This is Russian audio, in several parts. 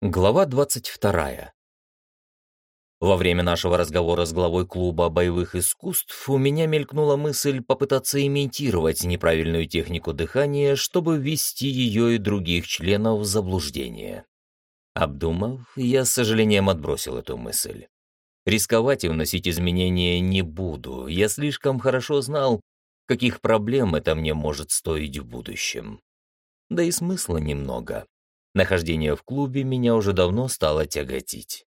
Глава 22. Во время нашего разговора с главой клуба боевых искусств у меня мелькнула мысль попытаться имитировать неправильную технику дыхания, чтобы ввести ее и других членов в заблуждение. Обдумав, я с сожалением отбросил эту мысль. Рисковать и вносить изменения не буду, я слишком хорошо знал, каких проблем это мне может стоить в будущем. Да и смысла немного. Нахождение в клубе меня уже давно стало тяготить.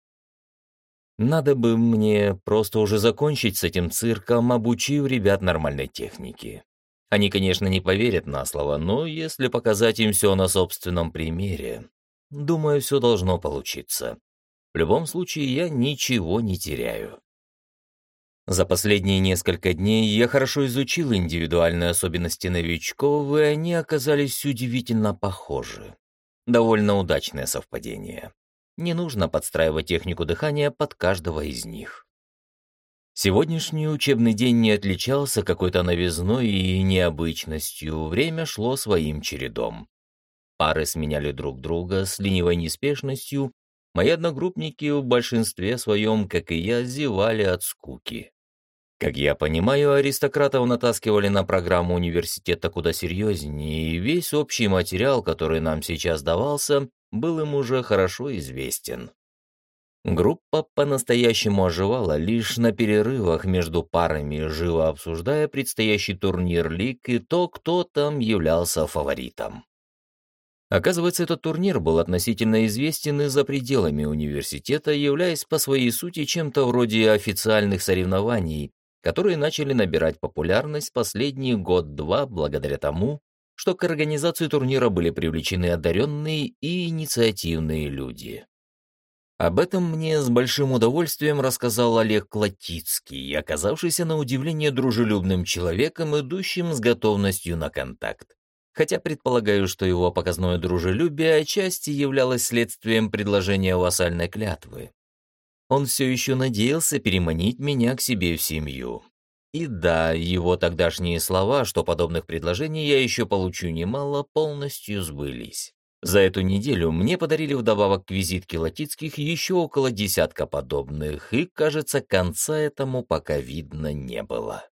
Надо бы мне просто уже закончить с этим цирком, обучив ребят нормальной технике. Они, конечно, не поверят на слово, но если показать им все на собственном примере, думаю, все должно получиться. В любом случае, я ничего не теряю. За последние несколько дней я хорошо изучил индивидуальные особенности новичков, и они оказались удивительно похожи. Довольно удачное совпадение. Не нужно подстраивать технику дыхания под каждого из них. Сегодняшний учебный день не отличался какой-то новизной и необычностью, время шло своим чередом. Пары сменяли друг друга с ленивой неспешностью, мои одногруппники в большинстве своем, как и я, зевали от скуки. Как я понимаю, аристократов натаскивали на программу университета куда серьезнее, и весь общий материал, который нам сейчас давался, был им уже хорошо известен. Группа по-настоящему оживала лишь на перерывах между парами, живо обсуждая предстоящий турнир лиг и то, кто там являлся фаворитом. Оказывается, этот турнир был относительно известен и за пределами университета, являясь по своей сути чем-то вроде официальных соревнований, которые начали набирать популярность последний год-два благодаря тому, что к организации турнира были привлечены одаренные и инициативные люди. Об этом мне с большим удовольствием рассказал Олег Клатицкий, оказавшийся на удивление дружелюбным человеком, идущим с готовностью на контакт. Хотя предполагаю, что его показное дружелюбие отчасти являлось следствием предложения вассальной клятвы. Он все еще надеялся переманить меня к себе в семью. И да, его тогдашние слова, что подобных предложений я еще получу немало, полностью сбылись. За эту неделю мне подарили вдобавок к визитке Латицких еще около десятка подобных, и, кажется, конца этому пока видно не было.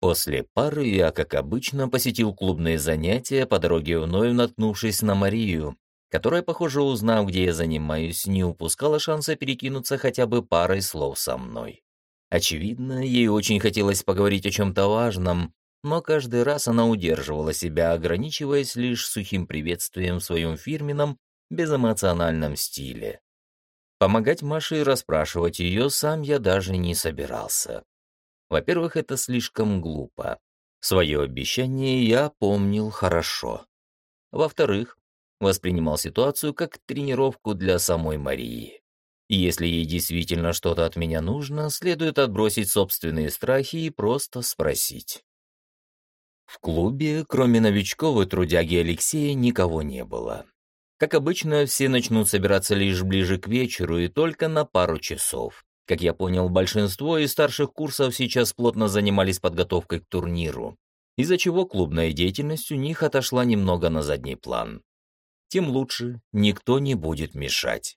После пары я, как обычно, посетил клубные занятия, по дороге вновь наткнувшись на Марию, которая, похоже, узнав, где я занимаюсь, не упускала шанса перекинуться хотя бы парой слов со мной. Очевидно, ей очень хотелось поговорить о чем-то важном, но каждый раз она удерживала себя, ограничиваясь лишь сухим приветствием в своем фирменном, безэмоциональном стиле. Помогать Маше и расспрашивать ее сам я даже не собирался. Во-первых, это слишком глупо. Свое обещание я помнил хорошо. Во-вторых, воспринимал ситуацию как тренировку для самой Марии. Если ей действительно что-то от меня нужно, следует отбросить собственные страхи и просто спросить. В клубе, кроме новичков и трудяги Алексея, никого не было. Как обычно, все начнут собираться лишь ближе к вечеру и только на пару часов. Как я понял, большинство из старших курсов сейчас плотно занимались подготовкой к турниру, из-за чего клубная деятельность у них отошла немного на задний план тем лучше, никто не будет мешать.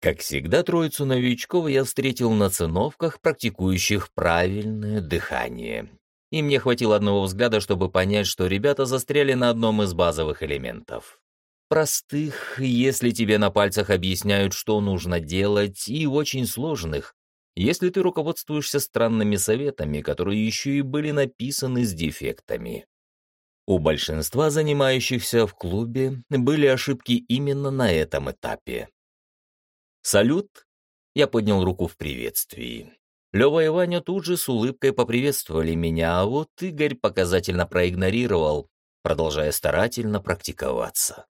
Как всегда, троицу новичков я встретил на циновках, практикующих правильное дыхание. И мне хватило одного взгляда, чтобы понять, что ребята застряли на одном из базовых элементов. Простых, если тебе на пальцах объясняют, что нужно делать, и очень сложных, если ты руководствуешься странными советами, которые еще и были написаны с дефектами. У большинства занимающихся в клубе были ошибки именно на этом этапе. «Салют!» — я поднял руку в приветствии. Лёва и Ваня тут же с улыбкой поприветствовали меня, а вот Игорь показательно проигнорировал, продолжая старательно практиковаться.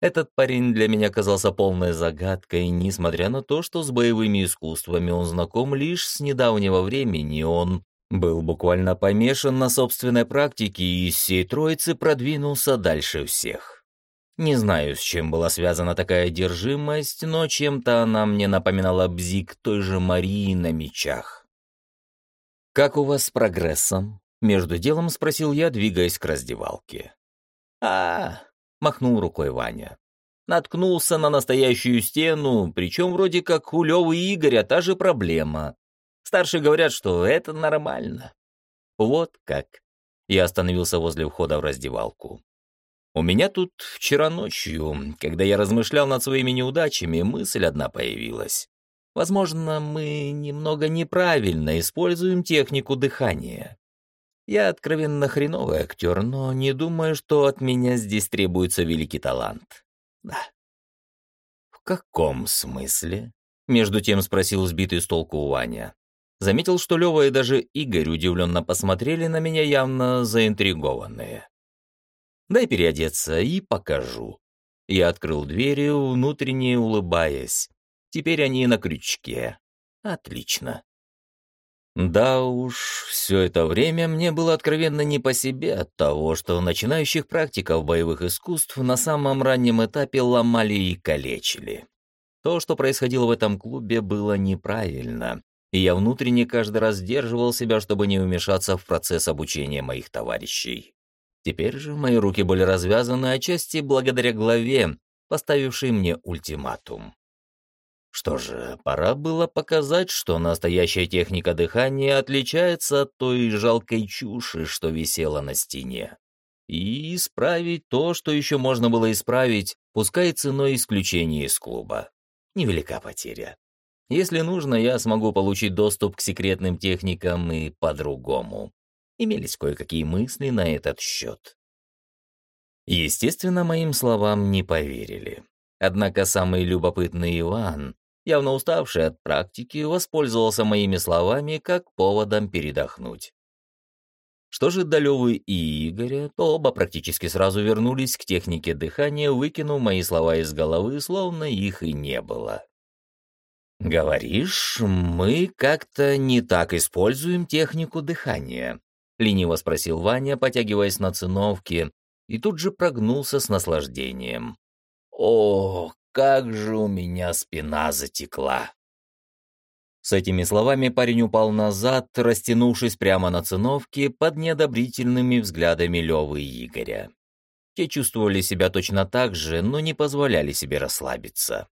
Этот парень для меня казался полной загадкой, несмотря на то, что с боевыми искусствами он знаком лишь с недавнего времени, он был буквально помешан на собственной практике и из всей троицы продвинулся дальше всех. Не знаю, с чем была связана такая одержимость, но чем-то она мне напоминала бзик той же Марии на мечах. «Как у вас с прогрессом?» — между делом спросил я, двигаясь к раздевалке. а, махнул рукой Ваня. Наткнулся на настоящую стену, причем вроде как у Левы и Игоря та же проблема. Старшие говорят, что это нормально. Вот как. Я остановился возле входа в раздевалку. У меня тут вчера ночью, когда я размышлял над своими неудачами, мысль одна появилась. Возможно, мы немного неправильно используем технику дыхания. Я откровенно хреновый актер, но не думаю, что от меня здесь требуется великий талант. Да. В каком смысле? Между тем спросил сбитый с толку Ваня. Заметил, что Лёва и даже Игорь удивленно посмотрели на меня, явно заинтригованные. «Дай переодеться и покажу». Я открыл двери, внутренне улыбаясь. Теперь они на крючке. Отлично. Да уж, все это время мне было откровенно не по себе от того, что начинающих практиков боевых искусств на самом раннем этапе ломали и калечили. То, что происходило в этом клубе, было неправильно, и я внутренне каждый раз сдерживал себя, чтобы не вмешаться в процесс обучения моих товарищей. Теперь же мои руки были развязаны отчасти благодаря главе, поставившей мне ультиматум. Что же, пора было показать, что настоящая техника дыхания отличается от той жалкой чуши, что висела на стене. И исправить то, что еще можно было исправить, пускай ценой исключения из клуба. Невелика потеря. Если нужно, я смогу получить доступ к секретным техникам и по-другому. Имелись кое-какие мысли на этот счет. Естественно, моим словам не поверили. Однако самый любопытный Иван, явно уставший от практики, воспользовался моими словами как поводом передохнуть. Что же до Лёвы и Игоря, то оба практически сразу вернулись к технике дыхания, выкинув мои слова из головы, словно их и не было. «Говоришь, мы как-то не так используем технику дыхания?» — лениво спросил Ваня, потягиваясь на циновке, и тут же прогнулся с наслаждением. «О, как же у меня спина затекла!» С этими словами парень упал назад, растянувшись прямо на циновке под неодобрительными взглядами Левы и Игоря. Те чувствовали себя точно так же, но не позволяли себе расслабиться.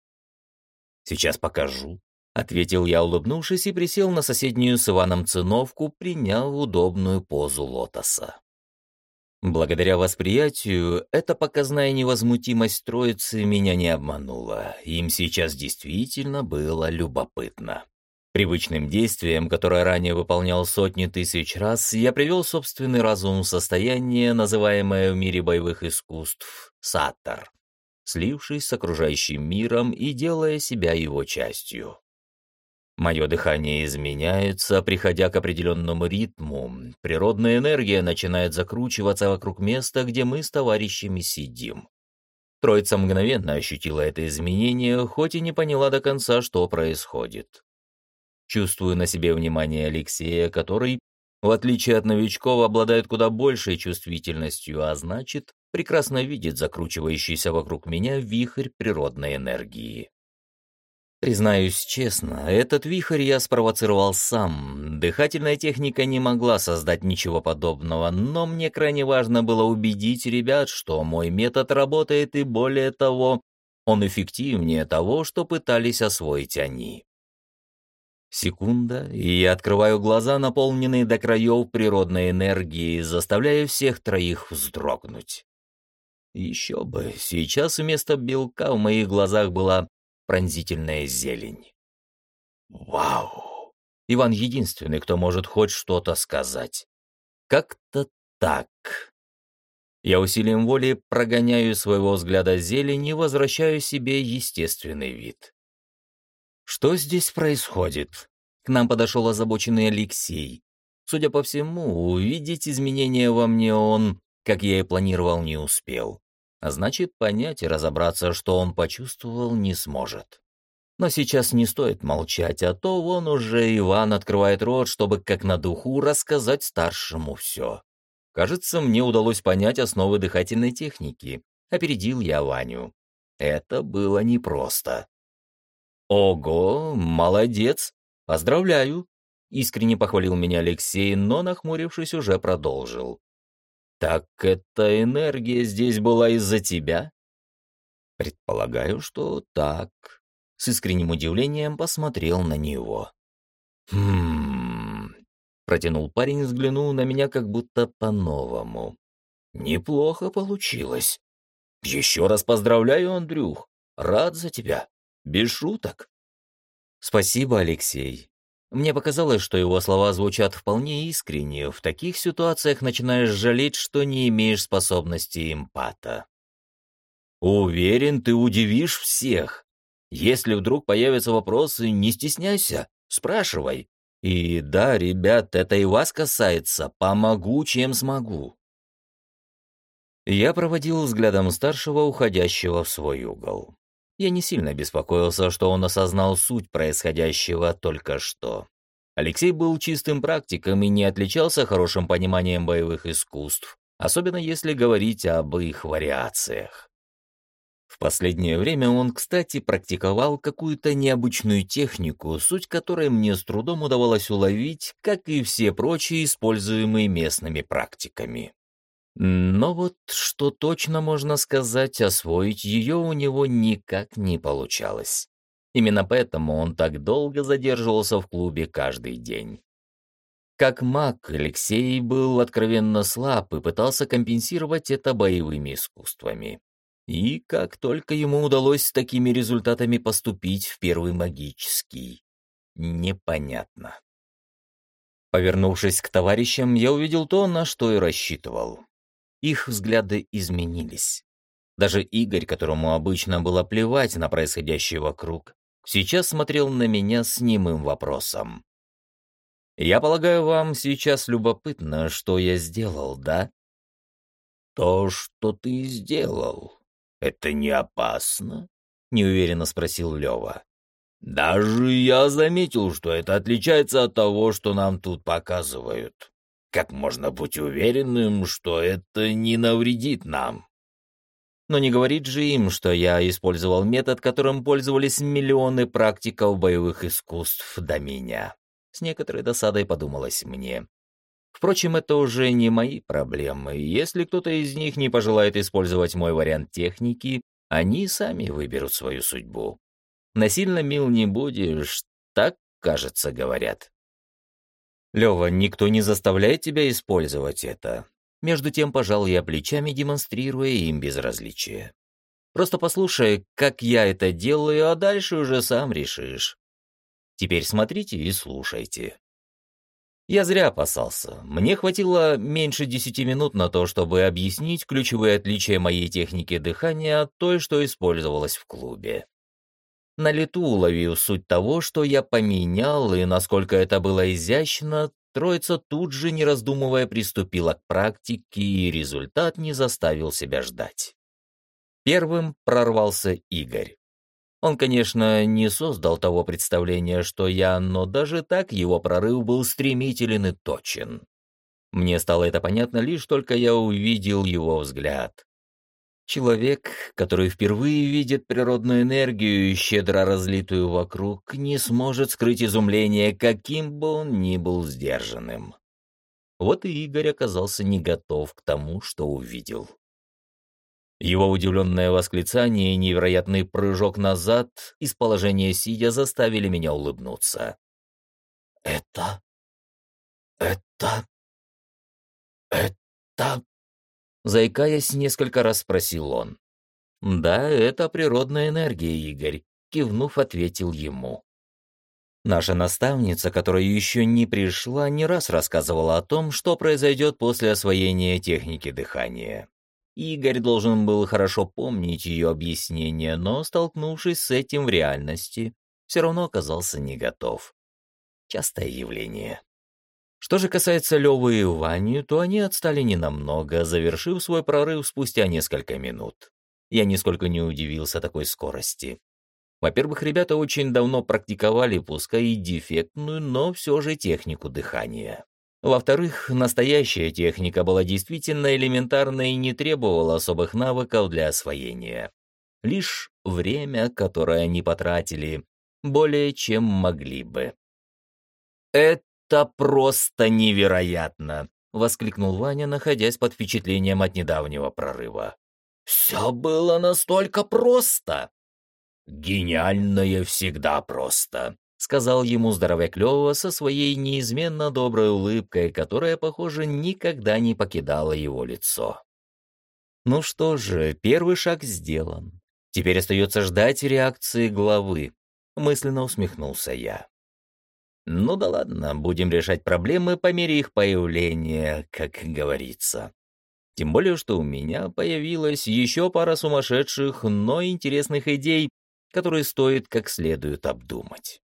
«Сейчас покажу», — ответил я, улыбнувшись, и присел на соседнюю с Иваном циновку, приняв удобную позу лотоса. Благодаря восприятию, эта показная невозмутимость троицы меня не обманула. Им сейчас действительно было любопытно. Привычным действием, которое ранее выполнял сотни тысяч раз, я привел собственный разум в состояние, называемое в мире боевых искусств «саттар» слившись с окружающим миром и делая себя его частью. Мое дыхание изменяется, приходя к определенному ритму. Природная энергия начинает закручиваться вокруг места, где мы с товарищами сидим. Троица мгновенно ощутила это изменение, хоть и не поняла до конца, что происходит. Чувствую на себе внимание Алексея, который, в отличие от новичков, обладает куда большей чувствительностью, а значит, прекрасно видит закручивающийся вокруг меня вихрь природной энергии. Признаюсь честно, этот вихрь я спровоцировал сам. Дыхательная техника не могла создать ничего подобного, но мне крайне важно было убедить ребят, что мой метод работает и более того, он эффективнее того, что пытались освоить они. Секунда, и я открываю глаза, наполненные до краев природной энергией, заставляя всех троих вздрогнуть. Еще бы, сейчас вместо белка в моих глазах была пронзительная зелень. Вау! Иван единственный, кто может хоть что-то сказать. Как-то так. Я усилием воли прогоняю своего взгляда зелень и возвращаю себе естественный вид. Что здесь происходит? К нам подошел озабоченный Алексей. Судя по всему, увидеть изменения во мне он, как я и планировал, не успел. А значит, понять и разобраться, что он почувствовал, не сможет. Но сейчас не стоит молчать, а то вон уже Иван открывает рот, чтобы как на духу рассказать старшему все. Кажется, мне удалось понять основы дыхательной техники. Опередил я Ваню. Это было непросто. «Ого, молодец! Поздравляю!» Искренне похвалил меня Алексей, но, нахмурившись, уже продолжил. «Так эта энергия здесь была из-за тебя?» Предполагаю, что так. С искренним удивлением посмотрел на него. Хм. Протянул парень, взглянул на меня как будто по-новому. Неплохо получилось. Еще раз поздравляю, Андрюх. Рад за тебя. Без шуток. Спасибо, Алексей. Мне показалось, что его слова звучат вполне искренне. В таких ситуациях начинаешь жалеть, что не имеешь способности эмпата. Уверен, ты удивишь всех. Если вдруг появятся вопросы, не стесняйся, спрашивай. И да, ребят, это и вас касается. Помогу, чем смогу. Я проводил взглядом старшего, уходящего в свой угол. Я не сильно беспокоился, что он осознал суть происходящего только что. Алексей был чистым практиком и не отличался хорошим пониманием боевых искусств, особенно если говорить об их вариациях. В последнее время он, кстати, практиковал какую-то необычную технику, суть которой мне с трудом удавалось уловить, как и все прочие, используемые местными практиками. Но вот что точно можно сказать, освоить ее у него никак не получалось. Именно поэтому он так долго задерживался в клубе каждый день. Как маг, Алексей был откровенно слаб и пытался компенсировать это боевыми искусствами. И как только ему удалось с такими результатами поступить в первый магический, непонятно. Повернувшись к товарищам, я увидел то, на что и рассчитывал. Их взгляды изменились. Даже Игорь, которому обычно было плевать на происходящее вокруг, сейчас смотрел на меня с немым вопросом. «Я полагаю, вам сейчас любопытно, что я сделал, да?» «То, что ты сделал, это не опасно?» — неуверенно спросил Лева. «Даже я заметил, что это отличается от того, что нам тут показывают. Как можно быть уверенным, что это не навредит нам? Но не говорит же им, что я использовал метод, которым пользовались миллионы практиков боевых искусств до меня. С некоторой досадой подумалось мне. Впрочем, это уже не мои проблемы. Если кто-то из них не пожелает использовать мой вариант техники, они сами выберут свою судьбу. Насильно мил не будешь, так, кажется, говорят. Лева, никто не заставляет тебя использовать это. Между тем пожал я плечами, демонстрируя им безразличие. Просто послушай, как я это делаю, а дальше уже сам решишь. Теперь смотрите и слушайте. Я зря опасался. Мне хватило меньше десяти минут на то, чтобы объяснить ключевые отличия моей техники дыхания от той, что использовалась в клубе на лету уловив суть того, что я поменял, и насколько это было изящно, троица тут же, не раздумывая, приступила к практике, и результат не заставил себя ждать. Первым прорвался Игорь. Он, конечно, не создал того представления, что я, но даже так его прорыв был стремителен и точен. Мне стало это понятно лишь только я увидел его взгляд. Человек, который впервые видит природную энергию, щедро разлитую вокруг, не сможет скрыть изумление, каким бы он ни был сдержанным. Вот и Игорь оказался не готов к тому, что увидел. Его удивленное восклицание и невероятный прыжок назад из положения сидя заставили меня улыбнуться. «Это... это... это...» Заикаясь, несколько раз спросил он. «Да, это природная энергия, Игорь», — кивнув, ответил ему. Наша наставница, которая еще не пришла, не раз рассказывала о том, что произойдет после освоения техники дыхания. Игорь должен был хорошо помнить ее объяснение, но, столкнувшись с этим в реальности, все равно оказался не готов. Частое явление. Что же касается Левы и Вани, то они отстали ненамного, завершив свой прорыв спустя несколько минут. Я нисколько не удивился такой скорости. Во-первых, ребята очень давно практиковали, пускай и дефектную, но все же технику дыхания. Во-вторых, настоящая техника была действительно элементарной и не требовала особых навыков для освоения. Лишь время, которое они потратили, более чем могли бы. Это «Это просто невероятно!» — воскликнул Ваня, находясь под впечатлением от недавнего прорыва. Все было настолько просто. Гениальное всегда просто, сказал ему здоровяк Лёва со своей неизменно доброй улыбкой, которая, похоже, никогда не покидала его лицо. Ну что же, первый шаг сделан. Теперь остается ждать реакции главы. Мысленно усмехнулся я. Ну да ладно, будем решать проблемы по мере их появления, как говорится. Тем более, что у меня появилась еще пара сумасшедших, но интересных идей, которые стоит как следует обдумать.